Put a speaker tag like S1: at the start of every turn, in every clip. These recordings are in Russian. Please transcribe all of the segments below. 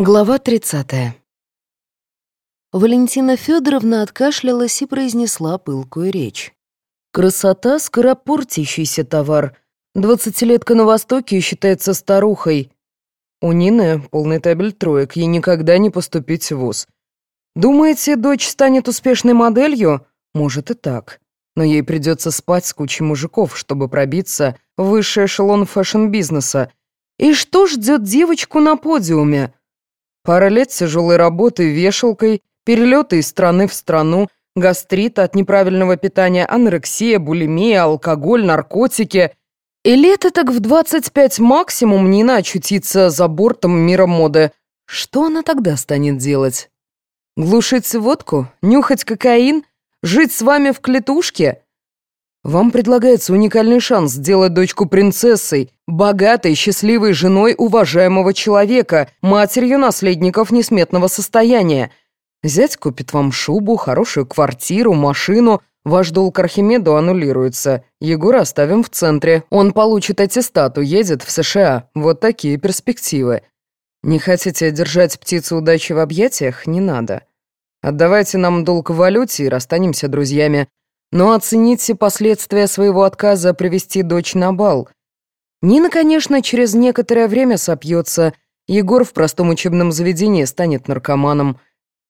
S1: Глава 30. Валентина Федоровна откашлялась и произнесла пылкую речь. «Красота — скоропортящийся товар. Двадцатилетка на Востоке считается старухой. У Нины полный табель троек, ей никогда не поступить в ВУЗ. Думаете, дочь станет успешной моделью? Может и так. Но ей придется спать с кучей мужиков, чтобы пробиться в высший эшелон фэшн-бизнеса. И что ждет девочку на подиуме?» Пара лет тяжелой работы вешалкой, перелеты из страны в страну, гастрит от неправильного питания, анорексия, булимия, алкоголь, наркотики. И лето так в 25 максимум Нина очутиться за бортом мира моды. Что она тогда станет делать? Глушить водку? Нюхать кокаин? Жить с вами в клетушке? Вам предлагается уникальный шанс сделать дочку принцессой, богатой, счастливой женой уважаемого человека, матерью наследников несметного состояния. Зять купит вам шубу, хорошую квартиру, машину. Ваш долг Архимеду аннулируется. Егора оставим в центре. Он получит аттестат, уедет в США. Вот такие перспективы. Не хотите держать птицу удачи в объятиях? Не надо. Отдавайте нам долг в валюте и расстанемся друзьями. Но оцените последствия своего отказа привести дочь на бал. Нина, конечно, через некоторое время сопьется. Егор в простом учебном заведении станет наркоманом.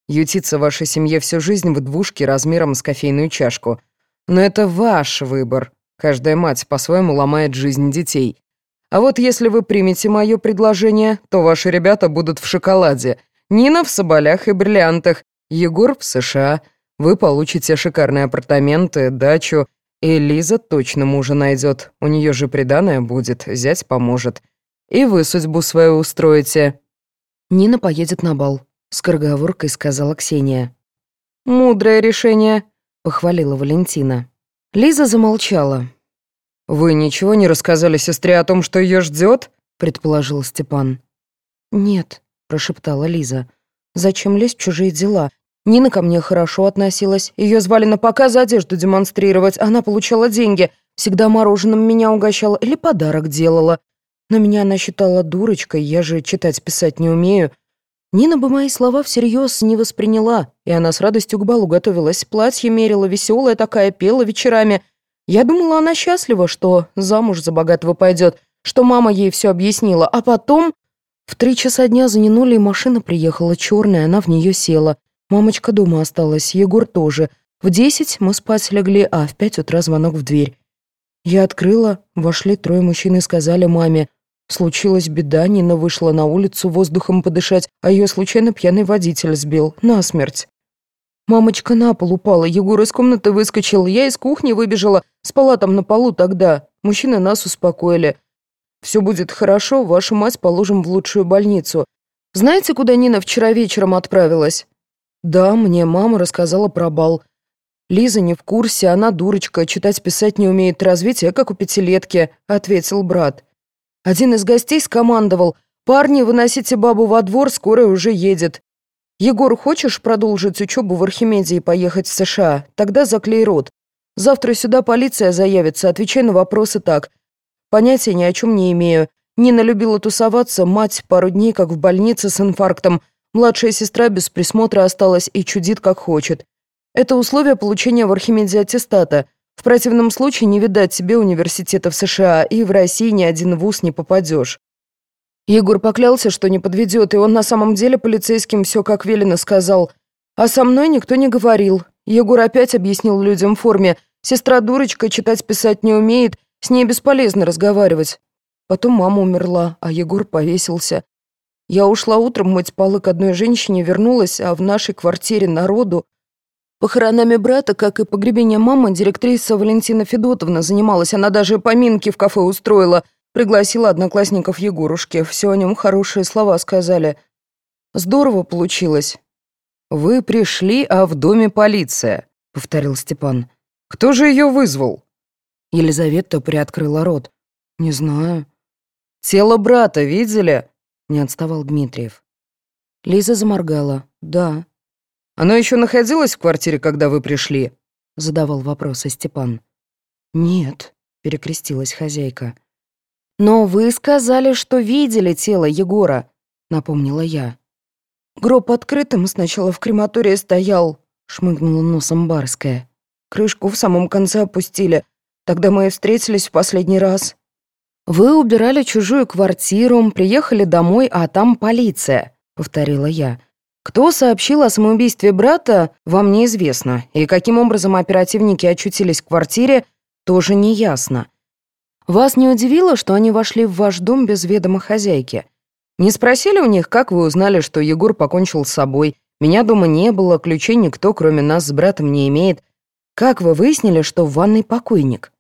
S1: Ютиться в вашей семье всю жизнь в двушке размером с кофейную чашку. Но это ваш выбор. Каждая мать по-своему ломает жизнь детей. А вот если вы примете мое предложение, то ваши ребята будут в шоколаде. Нина в соболях и бриллиантах, Егор в США — вы получите шикарные апартаменты, дачу, и Лиза точно мужа найдет. У нее же приданое будет, зять поможет. И вы судьбу свою устроите». «Нина поедет на бал», — скороговоркой сказала Ксения. «Мудрое решение», — похвалила Валентина. Лиза замолчала. «Вы ничего не рассказали сестре о том, что ее ждет? предположил Степан. «Нет», — прошептала Лиза. «Зачем лезть в чужие дела? Нина ко мне хорошо относилась. Ее звали на показ одежду демонстрировать. Она получала деньги. Всегда мороженым меня угощала или подарок делала. Но меня она считала дурочкой, я же читать-писать не умею. Нина бы мои слова всерьез не восприняла, и она с радостью к балу готовилась, платье мерила, веселая такая, пела вечерами. Я думала, она счастлива, что замуж за богатого пойдет, что мама ей все объяснила, а потом... В три часа дня за Нинулей машина приехала черная, она в нее села. Мамочка дома осталась, Егор тоже. В десять мы спать легли, а в пять утра звонок в дверь. Я открыла, вошли трое мужчин и сказали маме, случилась беда, Нина вышла на улицу воздухом подышать, а ее случайно пьяный водитель сбил, насмерть. Мамочка на пол упала, Егор из комнаты выскочил, я из кухни выбежала, спала там на полу тогда. Мужчины нас успокоили. Все будет хорошо, вашу мать положим в лучшую больницу. Знаете, куда Нина вчера вечером отправилась? «Да, мне мама рассказала про бал. Лиза не в курсе, она дурочка, читать-писать не умеет, развитие, как у пятилетки», — ответил брат. Один из гостей скомандовал, «Парни, выносите бабу во двор, скоро уже едет». «Егор, хочешь продолжить учебу в Архимеде и поехать в США? Тогда заклей рот. Завтра сюда полиция заявится, отвечай на вопросы так. Понятия ни о чем не имею. Нина любила тусоваться, мать пару дней как в больнице с инфарктом, Младшая сестра без присмотра осталась и чудит как хочет. Это условие получения в Архимеде аттестата. В противном случае не видать тебе университета в США, и в России ни один вуз не попадешь. Егор поклялся, что не подведет, и он на самом деле полицейским все как велено сказал. А со мной никто не говорил. Егор опять объяснил людям в форме. Сестра дурочка, читать-писать не умеет, с ней бесполезно разговаривать. Потом мама умерла, а Егор повесился. Я ушла утром мыть полы к одной женщине, вернулась, а в нашей квартире народу. Похоронами брата, как и погребением мамы, директриса Валентина Федотовна занималась. Она даже поминки в кафе устроила. Пригласила одноклассников Егорушки. Все о нем хорошие слова сказали. Здорово получилось. «Вы пришли, а в доме полиция», — повторил Степан. «Кто же ее вызвал?» Елизавета приоткрыла рот. «Не знаю». «Тело брата видели?» Не отставал Дмитриев. Лиза заморгала. «Да». «Оно еще находилось в квартире, когда вы пришли?» Задавал вопросы Степан. «Нет», — перекрестилась хозяйка. «Но вы сказали, что видели тело Егора», — напомнила я. Гроб открытым сначала в крематории стоял, шмыгнула носом Барская. Крышку в самом конце опустили. Тогда мы и встретились в последний раз. Вы убирали чужую квартиру, приехали домой, а там полиция, повторила я. Кто сообщил о самоубийстве брата, вам неизвестно, и каким образом оперативники очутились в квартире, тоже неясно. Вас не удивило, что они вошли в ваш дом без ведома хозяйки? Не спросили у них, как вы узнали, что Егор покончил с собой? Меня дома не было, ключей никто, кроме нас с братом, не имеет. Как вы выяснили, что в ванной покойник?»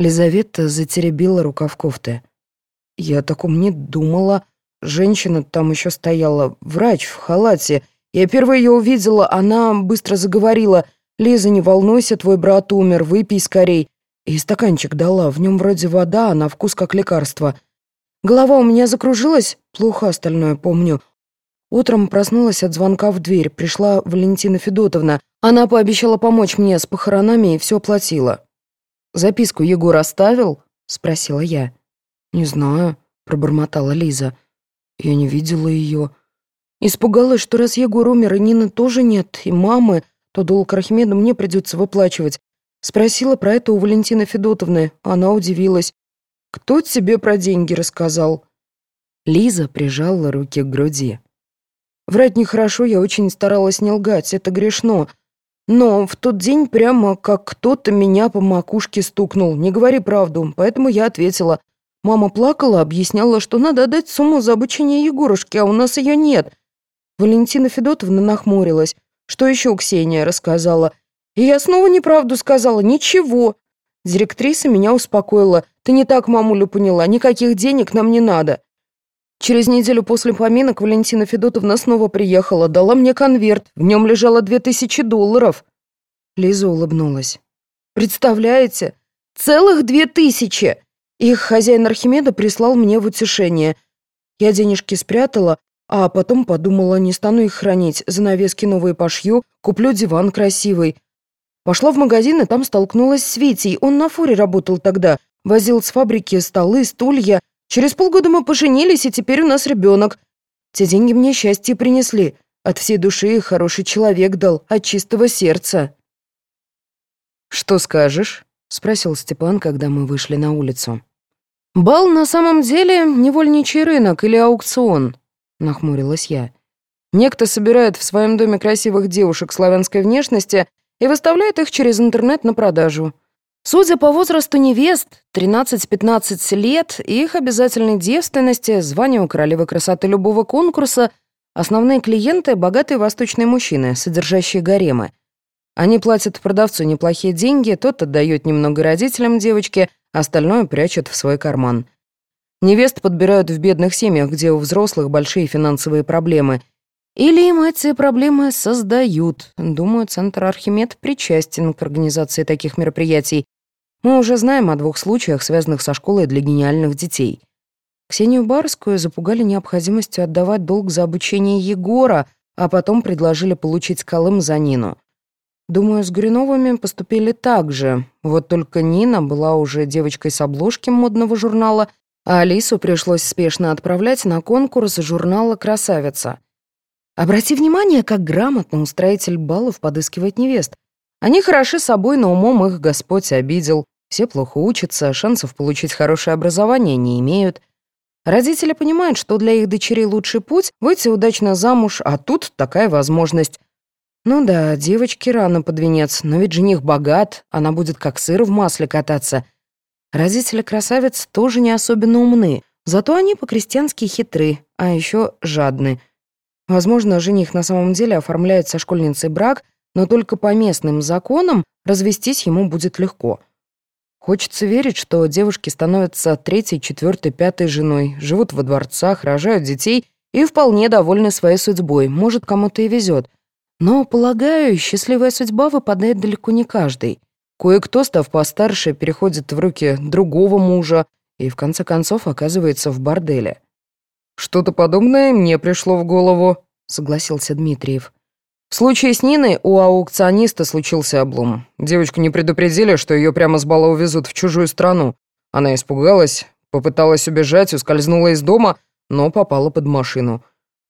S1: Лизавета затеребила рукав кофты. «Я о таком не думала. Женщина там еще стояла, врач в халате. Я первая ее увидела, она быстро заговорила. «Лиза, не волнуйся, твой брат умер, выпей скорей». И стаканчик дала, в нем вроде вода, а на вкус как лекарство. Голова у меня закружилась, плохо остальное помню. Утром проснулась от звонка в дверь, пришла Валентина Федотовна. Она пообещала помочь мне с похоронами и все оплатила. «Записку Егор оставил?» — спросила я. «Не знаю», — пробормотала Лиза. «Я не видела ее. Испугалась, что раз Егор умер, и Нины тоже нет, и мамы, то долг Рахмеда мне придется выплачивать. Спросила про это у Валентины Федотовны. Она удивилась. «Кто тебе про деньги рассказал?» Лиза прижала руки к груди. Врать нехорошо, я очень старалась не лгать, это грешно. Но в тот день прямо как кто-то меня по макушке стукнул. Не говори правду, поэтому я ответила. Мама плакала, объясняла, что надо отдать сумму за обучение Егорушки, а у нас ее нет. Валентина Федотовна нахмурилась. Что еще Ксения рассказала? И я снова неправду сказала. Ничего. Директриса меня успокоила. Ты не так мамулю поняла. Никаких денег нам не надо. Через неделю после поминок Валентина Федотовна снова приехала, дала мне конверт. В нем лежало две тысячи долларов. Лиза улыбнулась. «Представляете? Целых две тысячи!» Их хозяин Архимеда прислал мне в утешение. Я денежки спрятала, а потом подумала, не стану их хранить, занавески новые пошью, куплю диван красивый. Пошла в магазин и там столкнулась с Витей, он на фуре работал тогда, возил с фабрики столы, стулья, Через полгода мы поженились, и теперь у нас ребенок. Те деньги мне счастье принесли. От всей души хороший человек дал, от чистого сердца». «Что скажешь?» — спросил Степан, когда мы вышли на улицу. «Бал на самом деле невольничий рынок или аукцион», — нахмурилась я. «Некто собирает в своем доме красивых девушек славянской внешности и выставляет их через интернет на продажу. Судя по возрасту невест, 13-15 лет, их обязательной девственности, званию королевы красоты любого конкурса, основные клиенты — богатые восточные мужчины, содержащие гаремы. Они платят продавцу неплохие деньги, тот отдает немного родителям девочки, остальное прячут в свой карман. Невест подбирают в бедных семьях, где у взрослых большие финансовые проблемы. Или им эти проблемы создают. Думаю, Центр Архимед причастен к организации таких мероприятий. Мы уже знаем о двух случаях, связанных со школой для гениальных детей. Ксению Барскую запугали необходимостью отдавать долг за обучение Егора, а потом предложили получить Колым за Нину. Думаю, с Гриновыми поступили так же. Вот только Нина была уже девочкой с обложки модного журнала, а Алису пришлось спешно отправлять на конкурс журнала «Красавица». Обрати внимание, как грамотно устроитель баллов подыскивает невест. Они хороши собой, но умом их Господь обидел. Все плохо учатся, шансов получить хорошее образование не имеют. Родители понимают, что для их дочерей лучший путь — выйти удачно замуж, а тут такая возможность. Ну да, девочке рано под венец, но ведь жених богат, она будет как сыр в масле кататься. Родители красавиц тоже не особенно умны, зато они по-крестьянски хитры, а еще жадны — Возможно, жених на самом деле оформляет со школьницей брак, но только по местным законам развестись ему будет легко. Хочется верить, что девушки становятся третьей, четвертой, пятой женой, живут во дворцах, рожают детей и вполне довольны своей судьбой, может, кому-то и везет. Но, полагаю, счастливая судьба выпадает далеко не каждый. Кое-кто, став постарше, переходит в руки другого мужа и, в конце концов, оказывается в борделе. «Что-то подобное мне пришло в голову», — согласился Дмитриев. В случае с Ниной у аукциониста случился облом. Девочку не предупредили, что ее прямо с бала увезут в чужую страну. Она испугалась, попыталась убежать, ускользнула из дома, но попала под машину.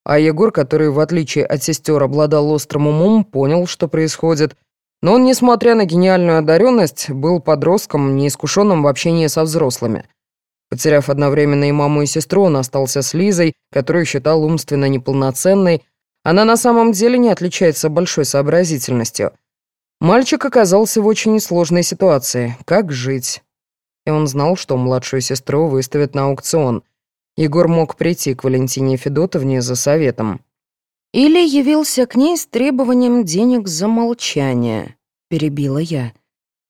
S1: А Егор, который, в отличие от сестер, обладал острым умом, понял, что происходит. Но он, несмотря на гениальную одаренность, был подростком, неискушенным в общении со взрослыми. Потеряв одновременно и маму, и сестру, он остался с Лизой, которую считал умственно неполноценной. Она на самом деле не отличается большой сообразительностью. Мальчик оказался в очень сложной ситуации. Как жить? И он знал, что младшую сестру выставят на аукцион. Егор мог прийти к Валентине Федотовне за советом.
S2: «Или явился к ней с требованием денег за молчание», — перебила я.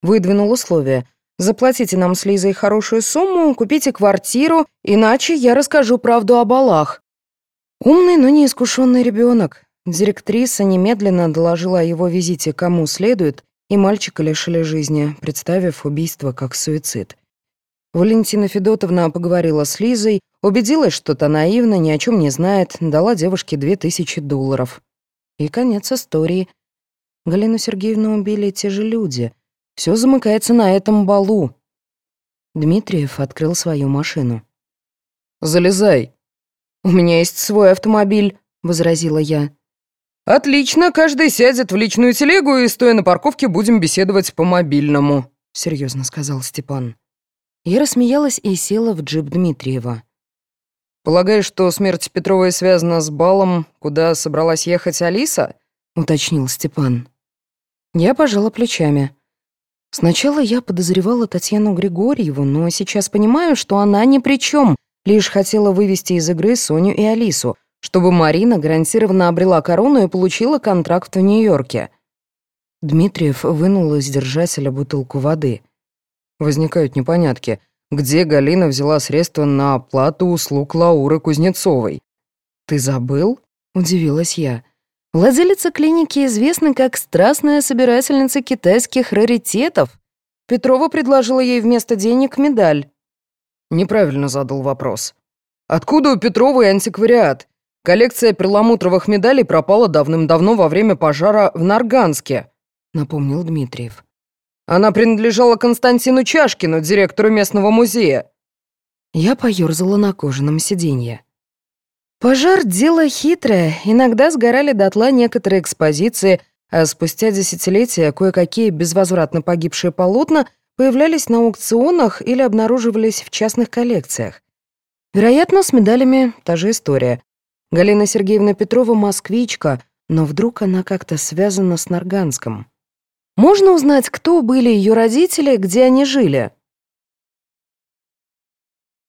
S2: Выдвинул условие. «Заплатите нам с Лизой хорошую сумму, купите квартиру, иначе я расскажу правду о балах». Умный, но неискушенный ребенок. Директриса немедленно доложила о его визите кому следует, и мальчика лишили жизни, представив убийство как суицид. Валентина Федотовна поговорила с Лизой, убедилась, что та наивна, ни о чем не знает, дала девушке две тысячи долларов. И конец истории. Галину Сергеевну убили те же люди. Все замыкается на этом балу. Дмитриев открыл свою машину.
S1: «Залезай».
S2: «У меня есть свой автомобиль», — возразила я.
S1: «Отлично, каждый сядет в личную телегу, и, стоя на парковке, будем беседовать по мобильному», — серьезно сказал Степан.
S2: Я рассмеялась и села в джип Дмитриева.
S1: «Полагаешь, что смерть Петровой связана с балом, куда собралась ехать Алиса?»
S2: — уточнил Степан. Я пожала плечами. Сначала я подозревала Татьяну Григорьеву, но сейчас понимаю, что она ни при чем, лишь хотела вывести из игры Соню и Алису, чтобы Марина гарантированно обрела корону и получила контракт в Нью-Йорке. Дмитриев вынул из держателя бутылку воды.
S1: Возникают непонятки. Где Галина взяла средства на оплату услуг Лауры Кузнецовой?
S2: «Ты забыл?» — удивилась я. Владелица клиники известна как страстная собирательница китайских раритетов. Петрова предложила ей вместо денег медаль.
S1: Неправильно задал вопрос. Откуда у Петровой антиквариат? Коллекция перламутровых медалей пропала давным-давно во время пожара в Нарганске, напомнил Дмитриев. Она принадлежала Константину Чашкину, директору местного музея».
S2: Я поёрзала на кожаном сиденье. Пожар — дело хитрое. Иногда сгорали дотла некоторые экспозиции, а спустя десятилетия кое-какие безвозвратно погибшие полотна появлялись на аукционах или обнаруживались в частных коллекциях. Вероятно, с медалями та же история. Галина Сергеевна Петрова — москвичка, но вдруг она как-то связана с Нарганском. Можно узнать, кто были ее родители, где они жили?»